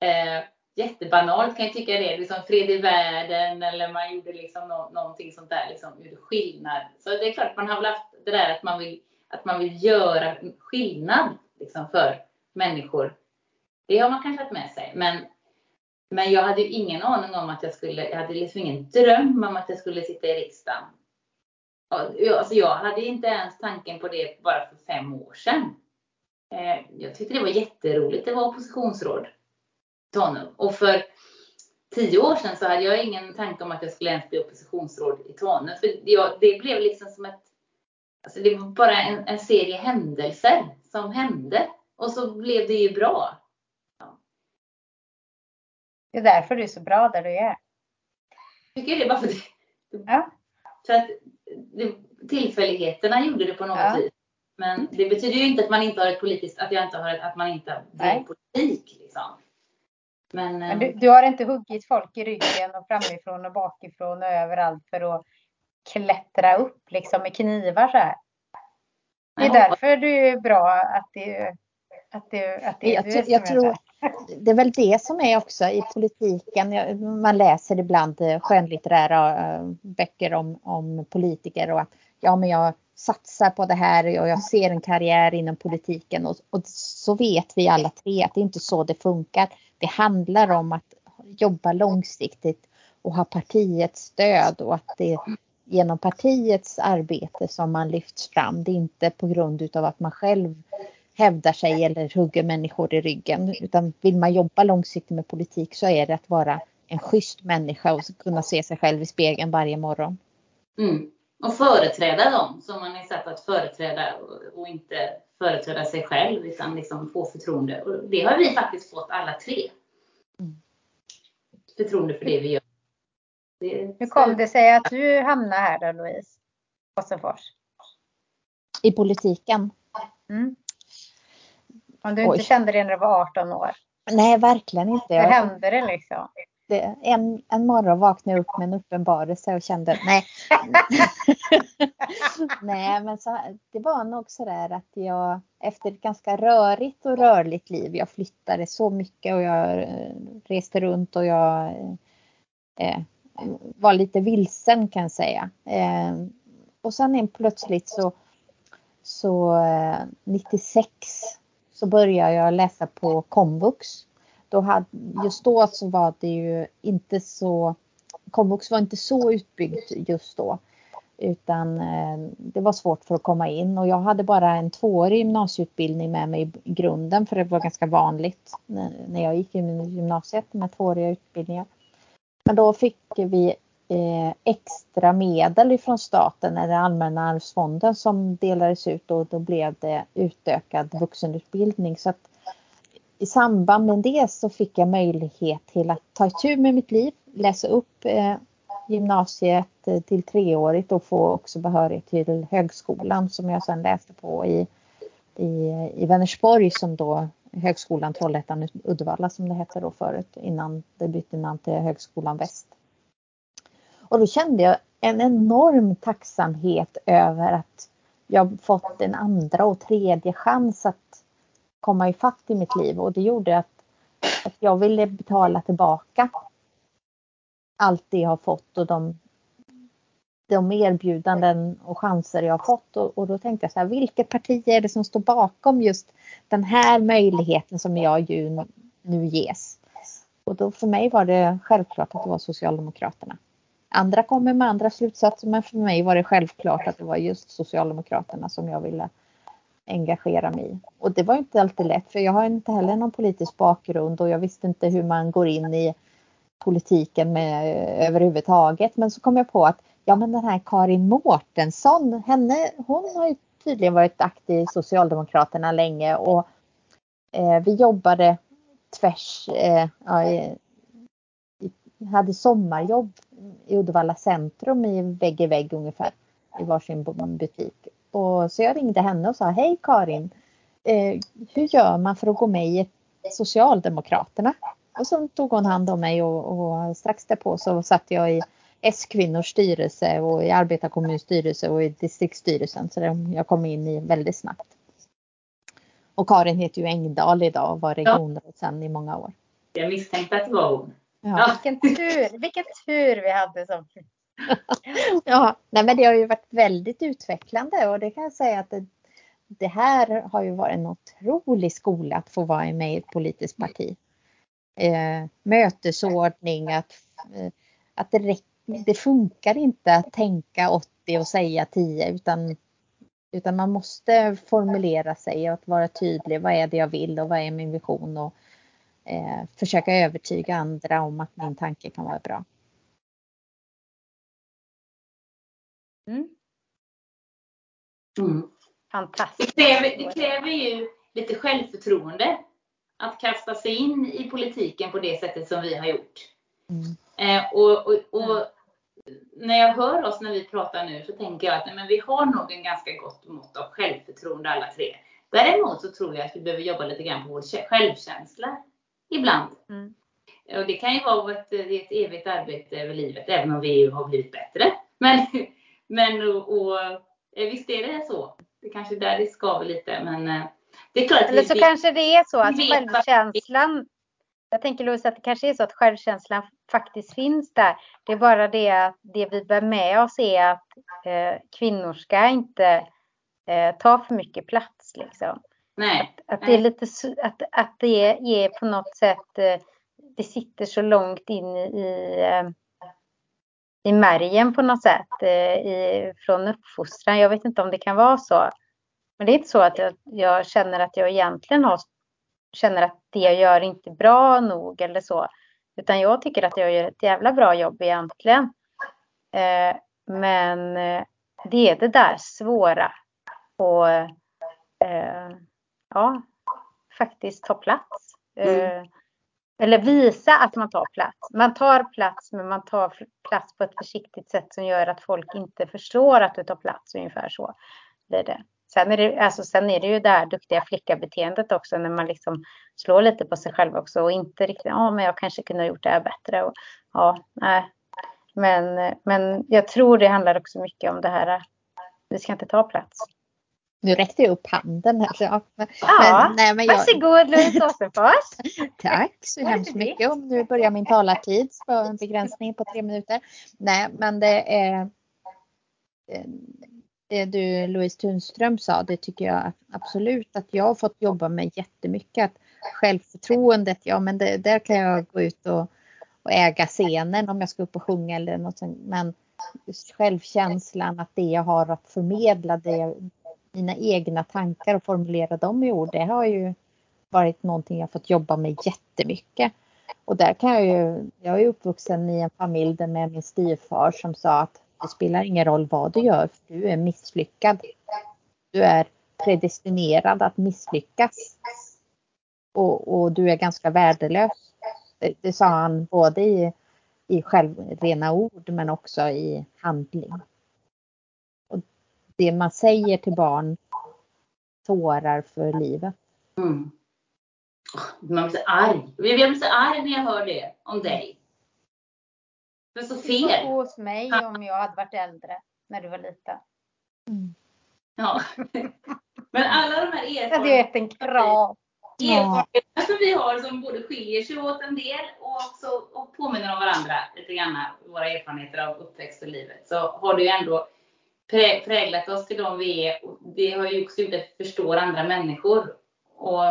Eh, jättebanalt kan jag tycka det. Liksom fred i världen eller man gjorde liksom no någonting sånt där. Liksom, gjorde skillnad. Så det är klart man har väl haft det där att man vill, att man vill göra skillnad liksom, för människor. Det har man kanske haft med sig. Men, men jag hade ju ingen aning om att jag skulle, jag hade liksom ingen dröm om att jag skulle sitta i riksdagen. Alltså jag hade inte ens tanken på det bara för fem år sedan. Eh, jag tyckte det var jätteroligt att vara oppositionsråd Tanum. Och för tio år sedan så hade jag ingen tanke om att jag skulle ens bli oppositionsråd i Tanum. För jag, det blev liksom som ett... Alltså det var bara en, en, serie händelser som hände. Och så blev det ju bra. Ja. Det är därför du är så bra där du är. Tycker det bara för det. Ja. För att det, tillfälligheterna gjorde det på något ja. vis. Men det betyder ju inte att man inte har ett politiskt, att jag inte har ett, att man inte driver politik. Liksom. Men, Men du, eh, du, har inte huggit folk i ryggen och framifrån och bakifrån och överallt för att klättra upp liksom med knivar så här. Det är därför du är bra att det, att det, att det är jag, du jag tror, Det är väl det som är också i politiken. Man läser ibland eh, skönlitterära eh, böcker om, om politiker och att ja, men jag satsar på det här och jag ser en karriär inom politiken och, och så vet vi alla tre att det är inte så det funkar. Det handlar om att jobba långsiktigt och ha partiets stöd och att det är genom partiets arbete som man lyfts fram. Det är inte på grund utav att man själv hävdar sig eller hugger människor i ryggen. Utan vill man jobba långsiktigt med politik så är det att vara en schysst människa och kunna se sig själv i spegeln varje morgon. Mm. Och företräda dem som man är satt att företräda och inte företräda sig själv utan liksom få förtroende. Och det har vi faktiskt fått alla tre. Mm. Förtroende för det vi gör. Det Hur kom det sig att du hamnade här då Louise? Åsenfors? I politiken? Mm. Om du inte Oj. kände det när du var 18 år? Nej, verkligen inte. Hur hände det liksom? Det, en, en morgon vaknade jag upp med en uppenbarelse och kände nej. *laughs* nej, men så, det var nog så där att jag efter ett ganska rörigt och rörligt liv. Jag flyttade så mycket och jag eh, reste runt och jag eh, var lite vilsen kan jag säga. Eh, och sen plötsligt så, så eh, 96 så började jag läsa på komvux. Då hade, just då så var det ju inte så, komvux var inte så utbyggt just då. Utan eh, det var svårt för att komma in och jag hade bara en tvåårig gymnasieutbildning med mig i grunden för det var ganska vanligt när jag gick i gymnasiet med tvååriga utbildningar. Men då fick vi eh, extra medel ifrån staten eller Allmänna arvsfonden som delades ut och då blev det utökad vuxenutbildning. Så att i samband med det så fick jag möjlighet till att ta itu med mitt liv, läsa upp eh, gymnasiet eh, till treårigt och få också behörighet till högskolan som jag sedan läste på i, i, i Vänersborg som då Högskolan Trollhättan Uddevalla som det hette då förut innan det bytte namn till Högskolan Väst. Och då kände jag en enorm tacksamhet över att jag fått en andra och tredje chans att komma ifatt i mitt liv och det gjorde att, att jag ville betala tillbaka allt det jag har fått och de, de erbjudanden och chanser jag har fått. Och, och, då tänkte jag så här, vilket parti är det som står bakom just den här möjligheten som jag ju nu ges? Och då för mig var det självklart att det var Socialdemokraterna. Andra kommer med andra slutsatser men för mig var det självklart att det var just Socialdemokraterna som jag ville engagera mig i. Och det var inte alltid lätt för jag har inte heller någon politisk bakgrund och jag visste inte hur man går in i politiken med överhuvudtaget. Men så kom jag på att ja men den här Karin Mårtensson, henne, hon har ju tydligen varit aktiv i Socialdemokraterna länge och eh, vi jobbade tvärs, eh, ja, i, hade sommarjobb i Uddevalla centrum i vägg i vägg ungefär i varsin butik. Och så jag ringde henne och sa hej Karin, eh, hur gör man för att gå med i Socialdemokraterna? Och så tog hon hand om mig och, och strax därpå så satt jag i S-kvinnors styrelse och i arbetarkommunens styrelse och i distriktsstyrelsen. Så jag kom in i väldigt snabbt. Och Karin heter ju Engdahl idag och var regionråd sedan i många år. Jag misstänkte att det var hon. Ja. Vilken tur, vilken tur vi hade som *laughs* Ja, nej men det har ju varit väldigt utvecklande och det kan jag säga att det, det här har ju varit en otrolig skola att få vara med i ett politiskt parti. Eh, mötesordning, att, eh, att det, räcker, det funkar inte att tänka 80 och säga 10 utan, utan man måste formulera sig och att vara tydlig. Vad är det jag vill och vad är min vision? Och, eh, försöka övertyga andra om att min tanke kan vara bra. Mm. Mm. Fantastiskt. Det kräver, det kräver ju lite självförtroende att kasta sig in i politiken på det sättet som vi har gjort. Mm. Eh, och, och, och mm. när jag hör oss när vi pratar nu så tänker jag att men vi har nog en ganska gott mått av självförtroende alla tre. Däremot så tror jag att vi behöver jobba lite grann på vår självkänsla ibland. Mm. Och det kan ju vara ett, ett evigt arbete över livet, även om vi har blivit bättre. Men, men och, och, eh, visst är det så. Det kanske är där det skaver lite, men eh, det är klart Eller så vi, kanske det är så att självkänslan, jag tänker Louise att det kanske är så att självkänslan faktiskt finns där. Det är bara det att det vi bär med oss är att eh, kvinnor ska inte eh, ta för mycket plats liksom. Nej. Att, att det är lite att, att det är på något sätt eh, det sitter så långt in i, i märgen på något sätt eh, i, från uppfostran. Jag vet inte om det kan vara så. Men det är inte så att jag, jag känner att jag egentligen har, känner att det jag gör inte är bra nog eller så. Utan jag tycker att jag gör ett jävla bra jobb egentligen. Eh, men eh, det är det där svåra. Och eh, ja, faktiskt ta plats. Mm. Eh, eller visa att man tar plats. Man tar plats men man tar plats på ett försiktigt sätt som gör att folk inte förstår att du tar plats. Ungefär så blir det. Sen är det, alltså, sen är det ju det här duktiga flicka-beteendet också när man liksom slår lite på sig själv också och inte riktigt, ja men jag kanske kunde ha gjort det här bättre. Och, ja, nej. Men, men jag tror det handlar också mycket om det här, vi ska inte ta plats. Nu räckte jag upp handen här. Ja, men, ja nej, men jag... varsågod Louise Åsenfors. *laughs* Tack så hemskt mycket. Om nu börjar min talartid för en begränsning på tre minuter. Nej, men det är det du Louise Tunström sa, det tycker jag absolut att jag har fått jobba med jättemycket. Att självförtroendet, ja men det, där kan jag gå ut och, och, äga scenen om jag ska upp och sjunga eller något sånt. Men självkänslan, att det jag har att förmedla, det, mina egna tankar och formulera dem i ord, det har ju varit någonting jag fått jobba med jättemycket. Och där kan jag ju, jag är uppvuxen i en familj där med min styvfar som sa att det spelar ingen roll vad du gör, för du är misslyckad. Du är predestinerad att misslyckas. Och, och du är ganska värdelös. Det, det sa han både i, i självrena ord men också i handling. Det man säger till barn sårar för livet. Mm. Man blir så arg. Jag blir så arg när jag hör det om dig. Men så fel. Du var hos mig om jag hade varit äldre när du var liten. Mm. Ja. *laughs* Men alla de här erfarenheterna. Jag vet en kram. Erfarenheterna som vi har som både skiljer sig åt en del och också och påminner om varandra lite grann. Våra erfarenheter av uppväxt och livet. Så har det ju präglat oss till de vi är. Och det har ju också gjort att vi förstår andra människor. Och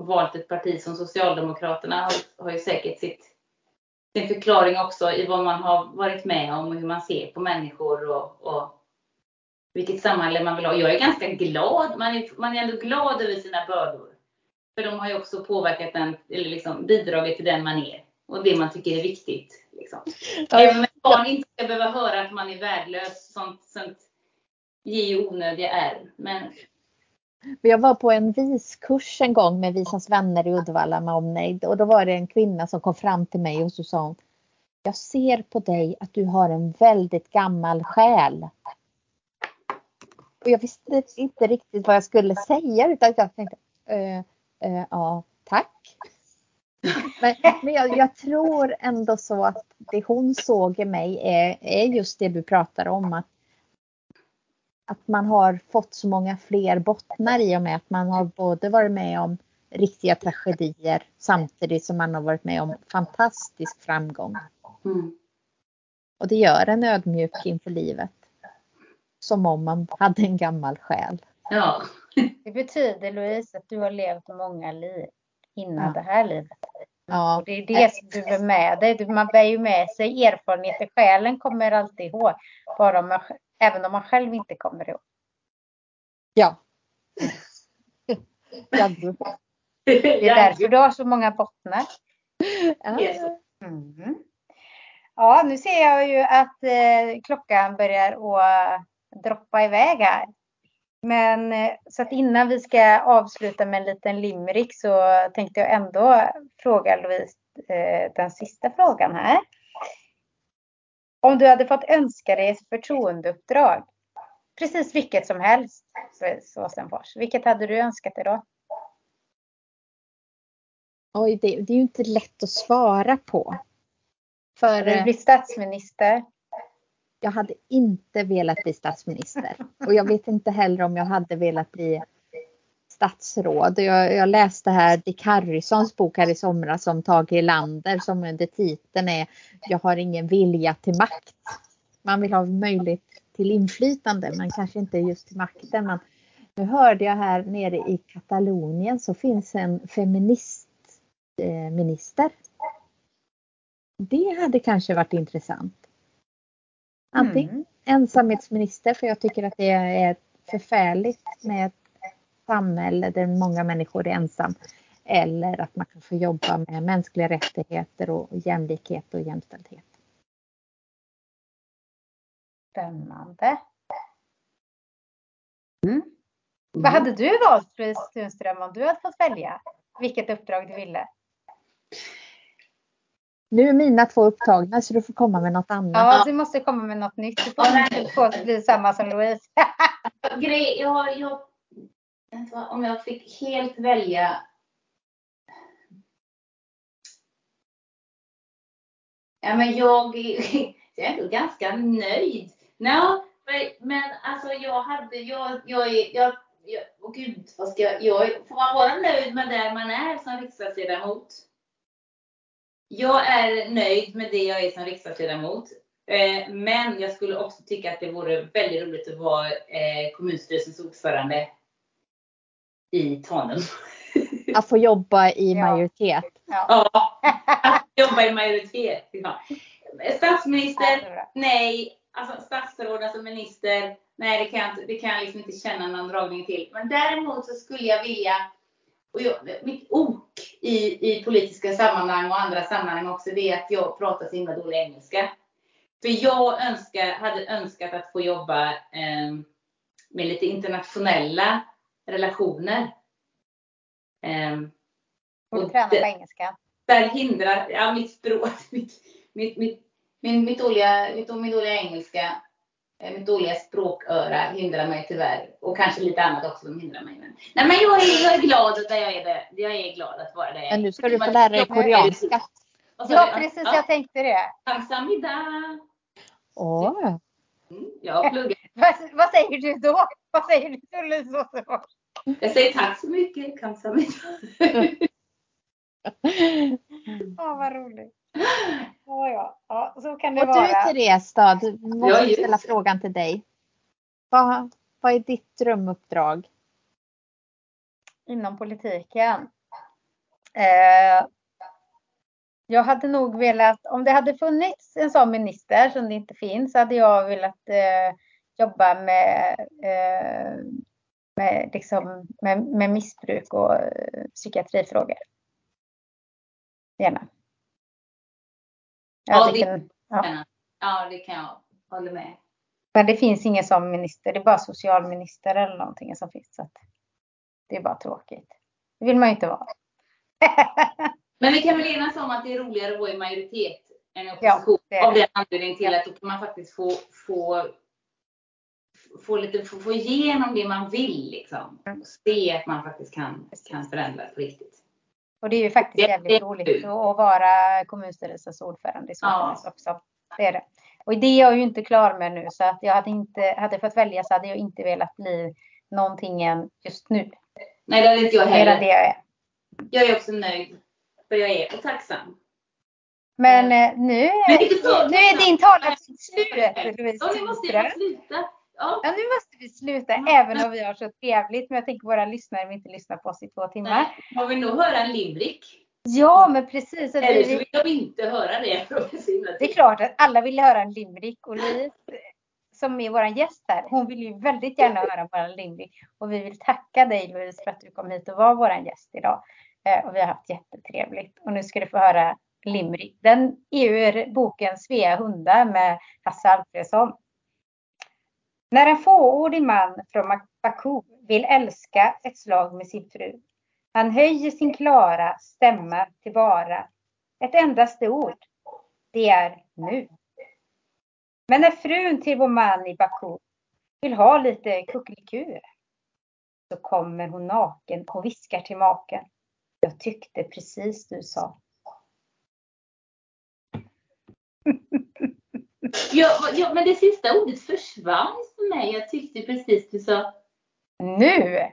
valt ett parti som Socialdemokraterna har, har ju säkert sitt, sin förklaring också i vad man har varit med om och hur man ser på människor och, och vilket samhälle man vill ha. Jag är ganska glad. Man är, man är ändå glad över sina bördor. För de har ju också påverkat den, eller liksom bidragit till den man är. Och det man tycker är viktigt. Liksom. Även barn inte ska behöva höra att man är värdelös. Sånt, sånt ger ju onödiga ärr. Men jag var på en viskurs en gång med Visans vänner i Uddevalla med omnejd och då var det en kvinna som kom fram till mig och så sa hon Jag ser på dig att du har en väldigt gammal själ. Och jag visste inte riktigt vad jag skulle säga utan jag tänkte äh, äh, ja, tack. *laughs* Men, men jag, jag, tror ändå så att det hon såg i mig är, är just det du pratar om att att man har fått så många fler bottnar i och med att man har både varit med om riktiga tragedier samtidigt som man har varit med om fantastisk framgång. Mm. Och det gör en ödmjuk inför livet. Som om man hade en gammal själ. Ja. Det betyder Louise att du har levt många liv innan ja. det här livet. Ja. Och det är det som du bär med dig. Man bär ju med sig erfarenheter. Själen kommer alltid ihåg. Bara man Även om man själv inte kommer ihåg. Ja. *laughs* Det är därför du har så många bottnar. Mm. Ja, nu ser jag ju att eh, klockan börjar att droppa iväg här. Men eh, så att innan vi ska avsluta med en liten limerick så tänkte jag ändå fråga Louise eh, den sista frågan här. Om du hade fått önska dig ett förtroendeuppdrag, precis vilket som helst, Åsenfors, vilket hade du önskat dig då? Oj, det, det är ju inte lätt att svara på. För, du bli statsminister? Jag hade inte velat bli statsminister. Och jag vet inte heller om jag hade velat bli statsråd. Jag, jag läste här Dick Harrisons bok här i somras om Tage Erlander som under titeln är Jag har ingen vilja till makt. Man vill ha möjlighet till inflytande men kanske inte just till makten. Men nu hörde jag här nere i Katalonien så finns en feministminister. Eh, Det hade kanske varit intressant. Antingen mm. ensamhetsminister för jag tycker att det är förfärligt med samhälle där många människor är ensam. Eller att man kan få jobba med mänskliga rättigheter och jämlikhet och jämställdhet. Spännande. Mm. Vad hade du valt Louise Tunström om du hade fått välja vilket uppdrag du ville? Nu är mina två upptagna så du får komma med något annat. Ja, du måste komma med något nytt. Du får inte bli samma som Louise. *laughs* Grej, jag, jag om jag fick helt välja Ja, men jag, *laughs* jag är ändå ganska nöjd. No, men alltså jag hade, jag, jag, jag, jag oh gud, vad ska jag, jag får man vara nöjd med där man är som riksdagsledamot. Jag är nöjd med det jag är som riksdagsledamot. Eh, men jag skulle också tycka att det vore väldigt roligt att vara eh, kommunstyrelsens ordförande i Tanum. Att få jobba i majoritet. Ja, att jobba i majoritet. Ja. Statsminister, nej. Alltså statsråd, alltså minister, nej det kan jag, inte, det kan jag liksom inte känna någon dragning till. Men däremot så skulle jag vilja, och jag, mitt ok i, i politiska sammanhang och andra sammanhang också, det är att jag pratar så himla dålig engelska. För jag önskar, hade önskat att få jobba eh, med lite internationella relationer. Um, och träna på engelska. Där hindrar, ja mitt språk, *laughs* mitt, mitt, mitt, min, mitt, dåliga, mitt, min dåliga engelska, eh, mitt dåliga språköra hindrar mig tyvärr. Och kanske lite annat också som hindrar mig. Men, nej men jag är, jag är glad att jag är det. Jag är glad att vara det. Men nu ska du få lära dig koreanska. Ja precis, ja. jag tänkte det. Kamsamida. Åh. Mm, jag pluggar. *laughs* vad, vad säger du då? Vad säger du till Jag säger tack så mycket, Kamsamida. Ja, vad roligt. Ja, ja. ja, så kan det och vara. du Therese då, du måste ja, ställa frågan till dig. Vad, vad är ditt drömuppdrag? Inom politiken? Eh, jag hade nog velat, om det hade funnits en sån minister som det inte finns, hade jag velat eh, jobba med, eh, med, liksom, med, med missbruk och eh, psykiatrifrågor. Gärna. Ja, det, kan, ja. ja, det kan jag hålla med. Men det finns ingen sån minister, det är bara socialminister eller någonting som finns. Så det är bara tråkigt. Det vill man ju inte vara. *laughs* Men vi kan väl enas om att det är roligare att vara i majoritet än i opposition. Ja, av den anledningen till att då kan man faktiskt få, få, få, lite, få, få igenom det man vill. Liksom. Mm. Och se att man faktiskt kan, kan förändra på riktigt. Och det är ju faktiskt det, roligt att vara kommunstyrelsens ordförande i Såtenäs ja. också. Det är det. Och det är jag ju inte klar med nu så att jag hade inte, hade fått välja så hade jag inte velat bli någonting än just nu. Nej det hade inte jag heller. Det jag är. Jag är också nöjd för jag är och tacksam. Men eh, nu, Men nu är din talartid slut Louise Ja, nu måste jag sluta. Ja. ja, nu måste vi sluta ja. även om vi har så trevligt. Men jag tänker våra lyssnare vill inte lyssna på oss i två timmar. Nej, man vill nog höra en limerick. Ja, men precis. Eller så vill de inte höra det. *laughs* Det är klart att alla vill höra en limerick. Och Louise, som är vår gäst här, hon vill ju väldigt gärna höra vår limerick. Och vi vill tacka dig Louise för att du kom hit och var vår gäst idag. Eh, och vi har haft jättetrevligt. Och nu ska du få höra limerick. Den är ur boken Svea hundar med Hasse Alfredsson. När en fåordig man från Baku vill älska ett slag med sin fru. Han höjer sin klara stämma till vara. ett endaste ord. Det är nu. Men när frun till vår man i Baku vill ha lite kuckelikur, så kommer hon naken och viskar till maken. Jag tyckte precis du sa. Ja, ja, men det sista ordet försvann för mig. Jag tyckte precis du sa. Nu!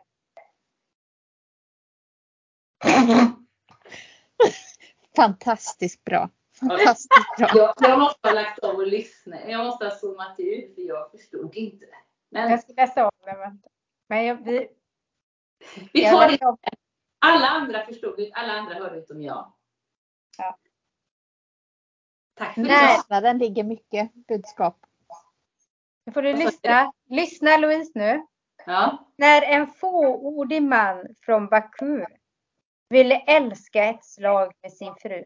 Fantastiskt bra. Fantastiskt bra. Jag, jag måste ha lagt av och lyssna. Jag måste ha zoomat ut för jag förstod inte. Men... Jag ska läsa om det. Men jag, vi, vi tar det. Alla andra förstod, alla andra hörde utom jag. Tack för det. Den ligger mycket budskap. Nu får du lyssna. Lyssna Louise nu. Ja. När en fåordig man från Baku ville älska ett slag med sin fru.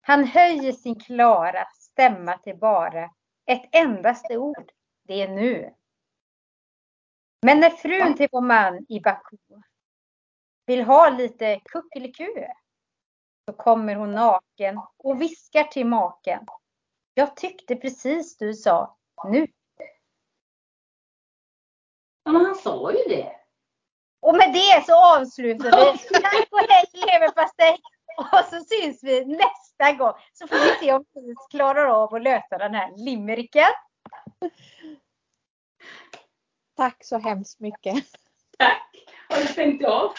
Han höjer sin klara stämma till bara ett endaste ord. Det är nu. Men när frun till vår man i Baku vill ha lite kuckeliku så kommer hon naken och viskar till maken. Jag tyckte precis du sa nu. Ja, men han sa ju det. Och med det så avslutar vi. *laughs* Tack och hej leverpastej. Och så syns vi nästa gång. Så får vi se om vi klarar av att lösa den här limericken. Tack så hemskt mycket. Tack. Har du stängt av?